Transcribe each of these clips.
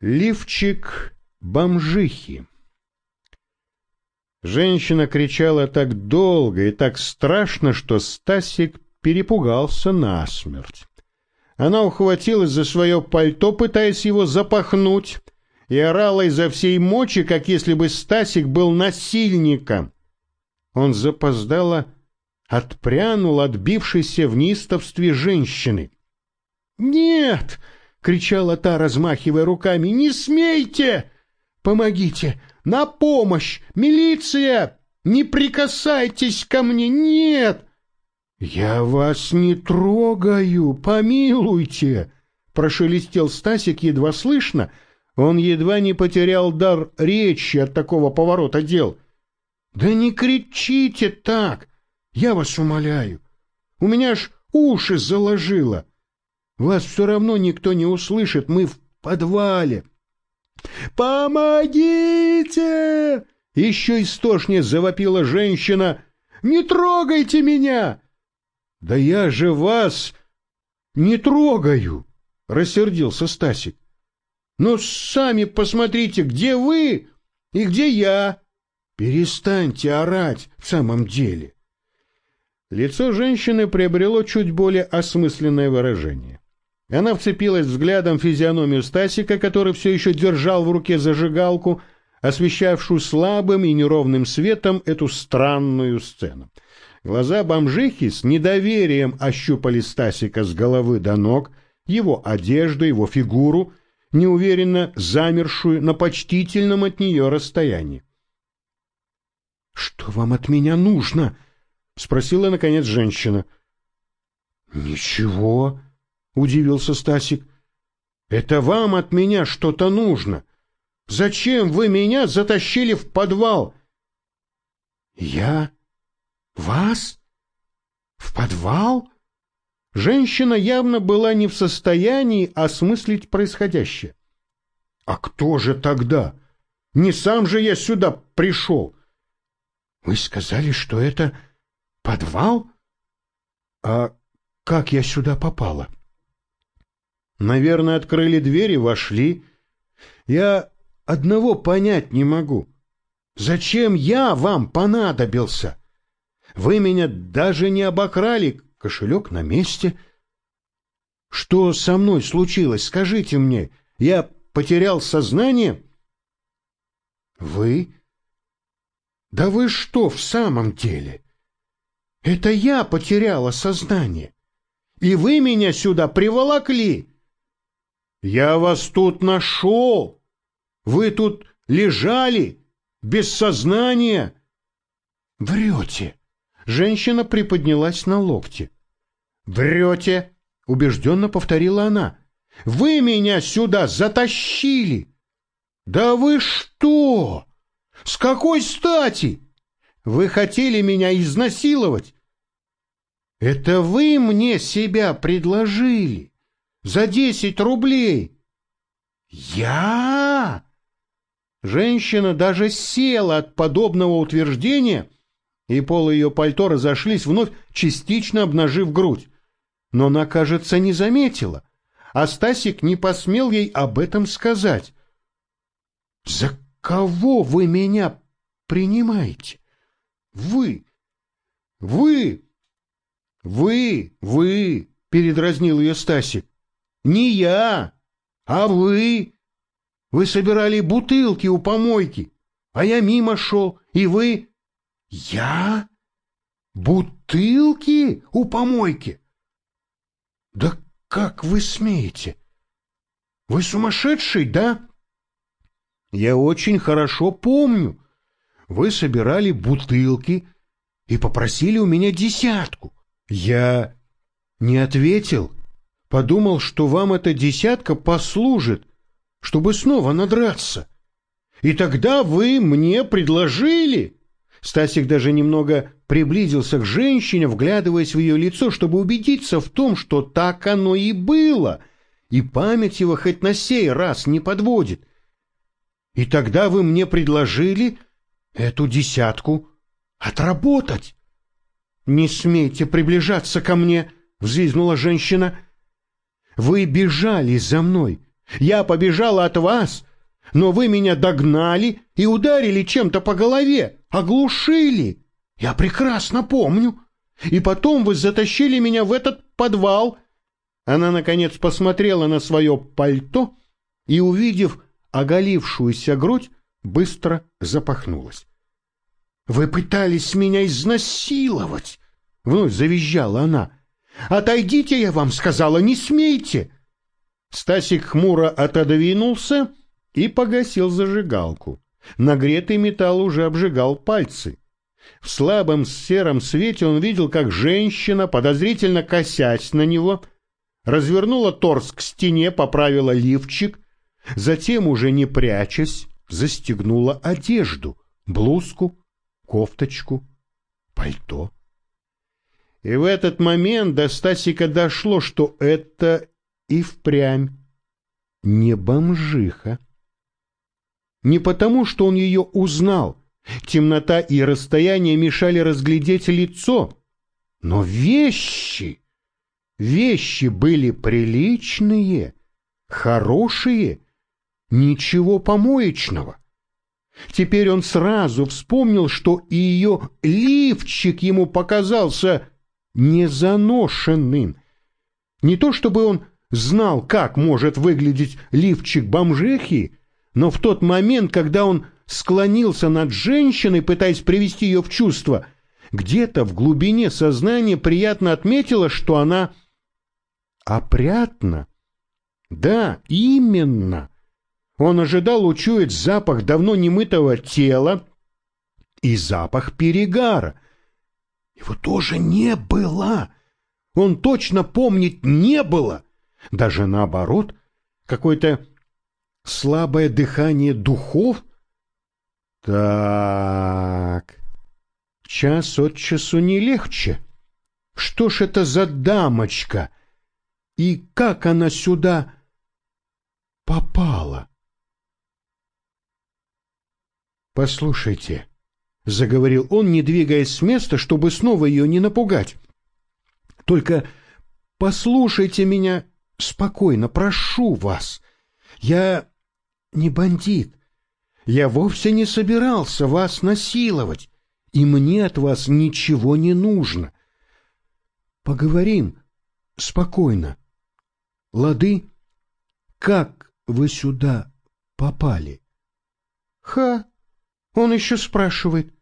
Лифчик бомжихи. Женщина кричала так долго и так страшно, что Стасик перепугался насмерть. Она ухватилась за свое пальто, пытаясь его запахнуть, и орала изо всей мочи, как если бы Стасик был насильником. Он запоздало отпрянул, отбившийся в неистовстве женщины. «Нет!» — кричала та, размахивая руками. «Не смейте! Помогите! На помощь! Милиция! Не прикасайтесь ко мне! Нет!» «Я вас не трогаю! Помилуйте!» — прошелестел Стасик едва слышно. Он едва не потерял дар речи от такого поворота дел. «Да не кричите так! Я вас умоляю! У меня ж уши заложило!» Вас все равно никто не услышит, мы в подвале. «Помогите!» Еще истошнее завопила женщина. «Не трогайте меня!» «Да я же вас не трогаю!» Рассердился Стасик. «Но сами посмотрите, где вы и где я!» «Перестаньте орать в самом деле!» Лицо женщины приобрело чуть более осмысленное выражение. Она вцепилась взглядом в физиономию Стасика, который все еще держал в руке зажигалку, освещавшую слабым и неровным светом эту странную сцену. Глаза бомжихи с недоверием ощупали Стасика с головы до ног, его одежду, его фигуру, неуверенно замершую на почтительном от нее расстоянии. — Что вам от меня нужно? — спросила, наконец, женщина. — Ничего, — удивился Стасик. «Это вам от меня что-то нужно. Зачем вы меня затащили в подвал?» «Я? Вас? В подвал?» Женщина явно была не в состоянии осмыслить происходящее. «А кто же тогда? Не сам же я сюда пришел!» «Вы сказали, что это подвал? А как я сюда попала?» Наверное, открыли дверь и вошли. Я одного понять не могу. Зачем я вам понадобился? Вы меня даже не обокрали, кошелек на месте. Что со мной случилось, скажите мне. Я потерял сознание? Вы? Да вы что в самом деле? Это я потеряла сознание. И вы меня сюда приволокли. Я вас тут нашел. Вы тут лежали, без сознания. Врете. Женщина приподнялась на локте. Врете, убежденно повторила она. Вы меня сюда затащили. Да вы что? С какой стати? Вы хотели меня изнасиловать? Это вы мне себя предложили за десять рублей. Я? Женщина даже села от подобного утверждения, и полы ее пальто разошлись, вновь частично обнажив грудь. Но она, кажется, не заметила, а Стасик не посмел ей об этом сказать. «За кого вы меня принимаете? Вы! Вы! Вы! Вы!» — передразнил ее Стасик. Не я, а вы. Вы собирали бутылки у помойки, а я мимо шел, и вы... Я? Бутылки у помойки? Да как вы смеете? Вы сумасшедший, да? Я очень хорошо помню. Вы собирали бутылки и попросили у меня десятку. Я не ответил Подумал, что вам эта десятка послужит, чтобы снова надраться. И тогда вы мне предложили. Стасик даже немного приблизился к женщине, вглядываясь в ее лицо, чтобы убедиться в том, что так оно и было, и память его хоть на сей раз не подводит. И тогда вы мне предложили эту десятку отработать. «Не смейте приближаться ко мне!» — взвизгнула женщина — вы бежали за мной, Я побежала от вас, но вы меня догнали и ударили чем-то по голове, оглушили. Я прекрасно помню. И потом вы затащили меня в этот подвал. Она, наконец, посмотрела на свое пальто и, увидев оголившуюся грудь, быстро запахнулась. «Вы пытались меня изнасиловать!» — вновь завизжала она. «Отойдите, я вам сказала, не смейте!» Стасик хмуро отодвинулся и погасил зажигалку. Нагретый металл уже обжигал пальцы. В слабом сером свете он видел, как женщина, подозрительно косясь на него, развернула торс к стене, поправила лифчик, затем, уже не прячась, застегнула одежду, блузку, кофточку, пальто. И в этот момент до Стасика дошло, что это и впрямь не бомжиха. Не потому, что он ее узнал, темнота и расстояние мешали разглядеть лицо, но вещи, вещи были приличные, хорошие, ничего помоечного. Теперь он сразу вспомнил, что и ее лифчик ему показался незаношенным. Не то чтобы он знал, как может выглядеть лифчик бомжехи, но в тот момент, когда он склонился над женщиной, пытаясь привести ее в чувство, где-то в глубине сознания приятно отметила, что она опрятна. Да, именно. Он ожидал учуять запах давно немытого тела и запах перегара. Его тоже не было. Он точно помнит не было. Даже наоборот, какое-то слабое дыхание духов. Так, час от часу не легче. Что ж это за дамочка? И как она сюда попала? Послушайте, — заговорил он, не двигаясь с места, чтобы снова ее не напугать. Только послушайте меня спокойно, прошу вас. Я не бандит. Я вовсе не собирался вас насиловать, и мне от вас ничего не нужно. Поговорим спокойно. Лады, как вы сюда попали? Ха, он еще спрашивает.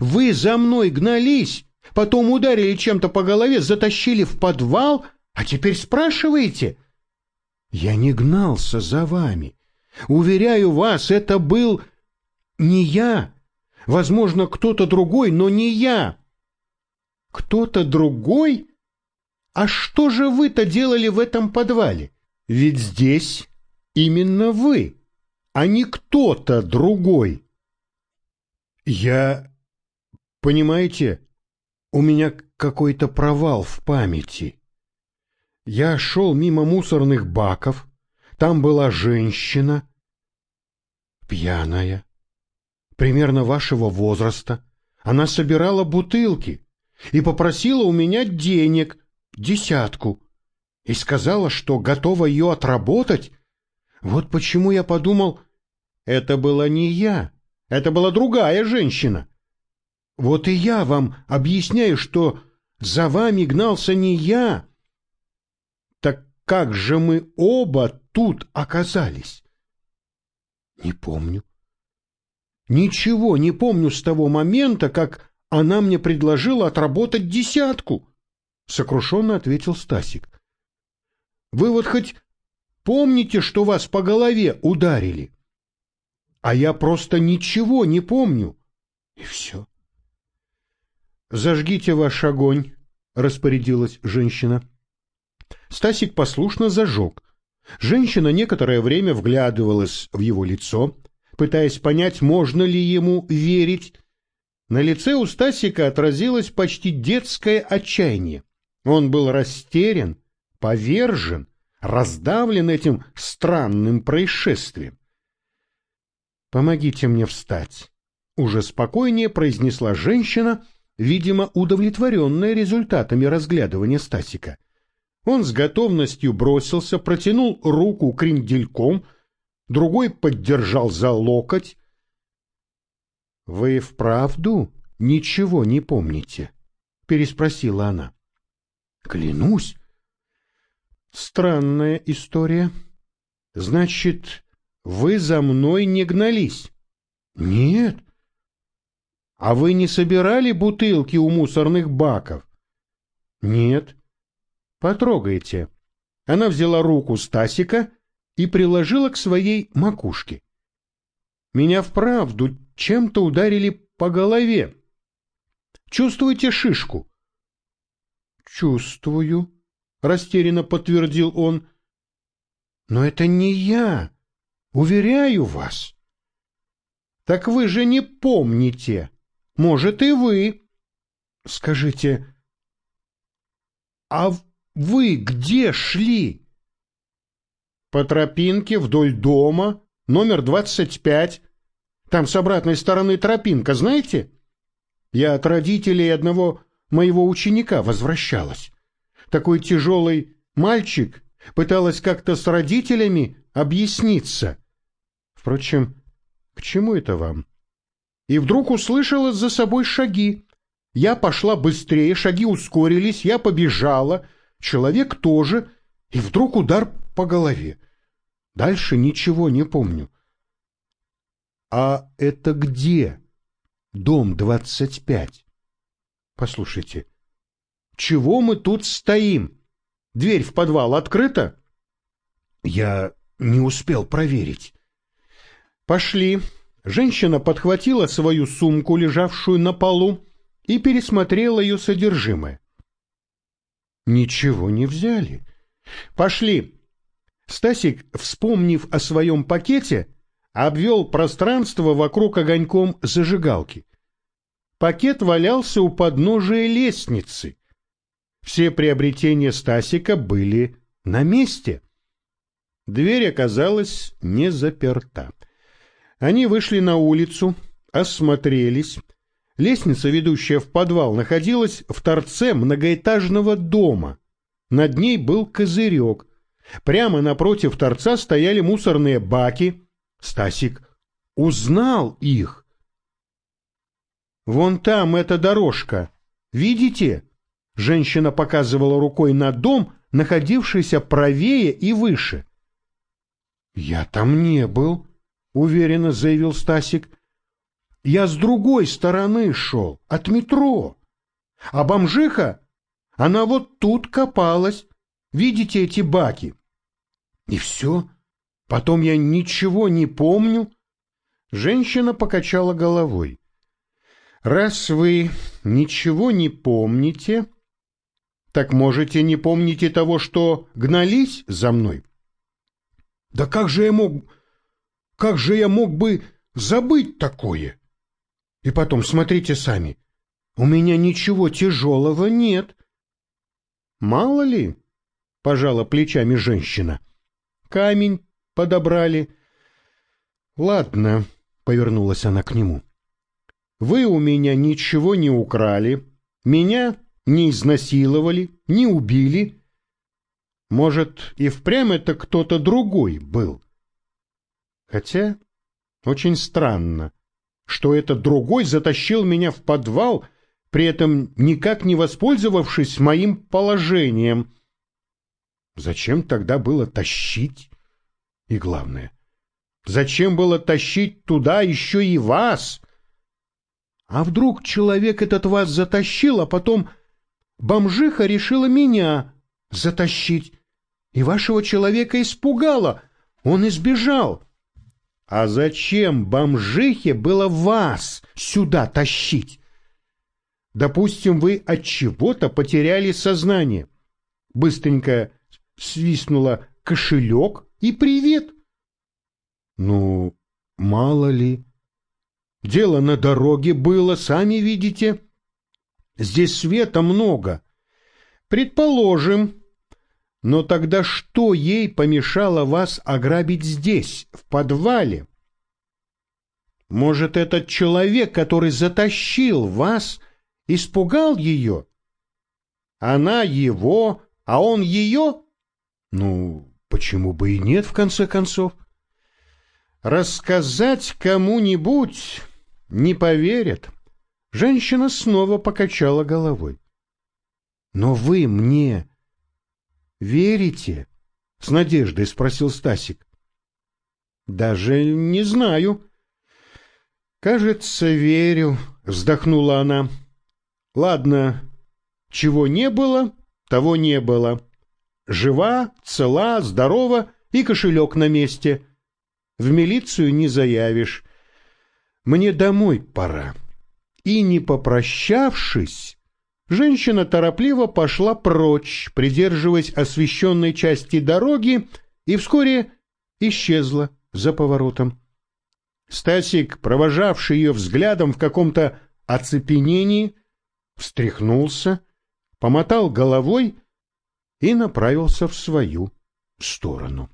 Вы за мной гнались, потом ударили чем-то по голове, затащили в подвал, а теперь спрашиваете? Я не гнался за вами. Уверяю вас, это был не я. Возможно, кто-то другой, но не я. Кто-то другой? А что же вы-то делали в этом подвале? Ведь здесь именно вы, а не кто-то другой. Я... Понимаете, у меня какой-то провал в памяти. Я шел мимо мусорных баков, там была женщина, пьяная, примерно вашего возраста. Она собирала бутылки и попросила у меня денег, десятку, и сказала, что готова ее отработать. Вот почему я подумал, это была не я, это была другая женщина. Вот и я вам объясняю, что за вами гнался не я. Так как же мы оба тут оказались? Не помню. Ничего не помню с того момента, как она мне предложила отработать десятку, сокрушенно ответил Стасик. Вы вот хоть помните, что вас по голове ударили? А я просто ничего не помню. И все. Зажгите ваш огонь, распорядилась женщина. Стасик послушно зажег. Женщина некоторое время вглядывалась в его лицо, пытаясь понять, можно ли ему верить. На лице у Стасика отразилось почти детское отчаяние. Он был растерян, повержен, раздавлен этим странным происшествием. «Помогите мне встать», — уже спокойнее произнесла женщина, видимо, удовлетворенная результатами разглядывания Стасика. Он с готовностью бросился, протянул руку крендельком, другой поддержал за локоть. — Вы вправду ничего не помните? — переспросила она. — Клянусь. — Странная история. Значит, вы за мной не гнались? — Нет. — А вы не собирали бутылки у мусорных баков? — Нет. — Потрогайте. Она взяла руку Стасика и приложила к своей макушке. Меня вправду чем-то ударили по голове. Чувствуете шишку? Чувствую, растерянно подтвердил он. Но это не я, уверяю вас. Так вы же не помните. Может, и вы. Скажите, а вы где шли? По тропинке вдоль дома, номер двадцать пять. Там с обратной стороны тропинка, знаете? Я от родителей одного моего ученика возвращалась. Такой тяжелый мальчик пыталась как-то с родителями объясниться. Впрочем, к чему это вам? И вдруг услышала за собой шаги. Я пошла быстрее, шаги ускорились, я побежала — человек тоже, и вдруг удар по голове. Дальше ничего не помню. А это где? Дом двадцать пять. Послушайте, чего мы тут стоим? Дверь в подвал открыта? Я не успел проверить. Пошли. Женщина подхватила свою сумку, лежавшую на полу, и пересмотрела ее содержимое. Ничего не взяли. Пошли. Стасик, вспомнив о своем пакете, обвел пространство вокруг огоньком зажигалки. Пакет валялся у подножия лестницы. Все приобретения Стасика были на месте. Дверь оказалась не заперта. Они вышли на улицу, осмотрелись, Лестница, ведущая в подвал, находилась в торце многоэтажного дома. Над ней был козырек. Прямо напротив торца стояли мусорные баки. Стасик узнал их. «Вон там эта дорожка. Видите?» Женщина показывала рукой на дом, находившийся правее и выше. «Я там не был», — уверенно заявил Стасик. Я с другой стороны шел, от метро. А бомжиха, она вот тут копалась. Видите эти баки? И все. Потом я ничего не помню. Женщина покачала головой. Раз вы ничего не помните, так можете не помните того, что гнались за мной? Да как же я мог... Как же я мог бы забыть такое? И потом, смотрите сами, у меня ничего тяжелого нет. Мало ли, пожала плечами женщина. Камень подобрали. Ладно, повернулась она к нему. Вы у меня ничего не украли, меня не изнасиловали, не убили. Может, и впрямь это кто-то другой был. Хотя очень странно что этот другой затащил меня в подвал, при этом никак не воспользовавшись моим положением. Зачем тогда было тащить? И главное, зачем было тащить туда еще и вас? А вдруг человек этот вас затащил, а потом бомжиха решила меня затащить, и вашего человека испугала, он избежал. А зачем бомжихе было вас сюда тащить? Допустим, вы от чего-то потеряли сознание. Быстренько свистнула кошелек и привет. Ну, мало ли. Дело на дороге было, сами видите. Здесь света много. Предположим. Но тогда что ей помешало вас ограбить здесь, в подвале? Может, этот человек, который затащил вас, испугал ее? Она его, а он ее? Ну, почему бы и нет, в конце концов? Рассказать кому-нибудь не поверят. Женщина снова покачала головой. Но вы мне верите? С надеждой спросил Стасик. Даже не знаю. Кажется, верю, вздохнула она. Ладно, чего не было, того не было. Жива, цела, здорова и кошелек на месте. В милицию не заявишь. Мне домой пора. И не попрощавшись, женщина торопливо пошла прочь, придерживаясь освещенной части дороги, и вскоре исчезла за поворотом. Стасик, провожавший ее взглядом в каком-то оцепенении, встряхнулся, помотал головой и направился в свою сторону.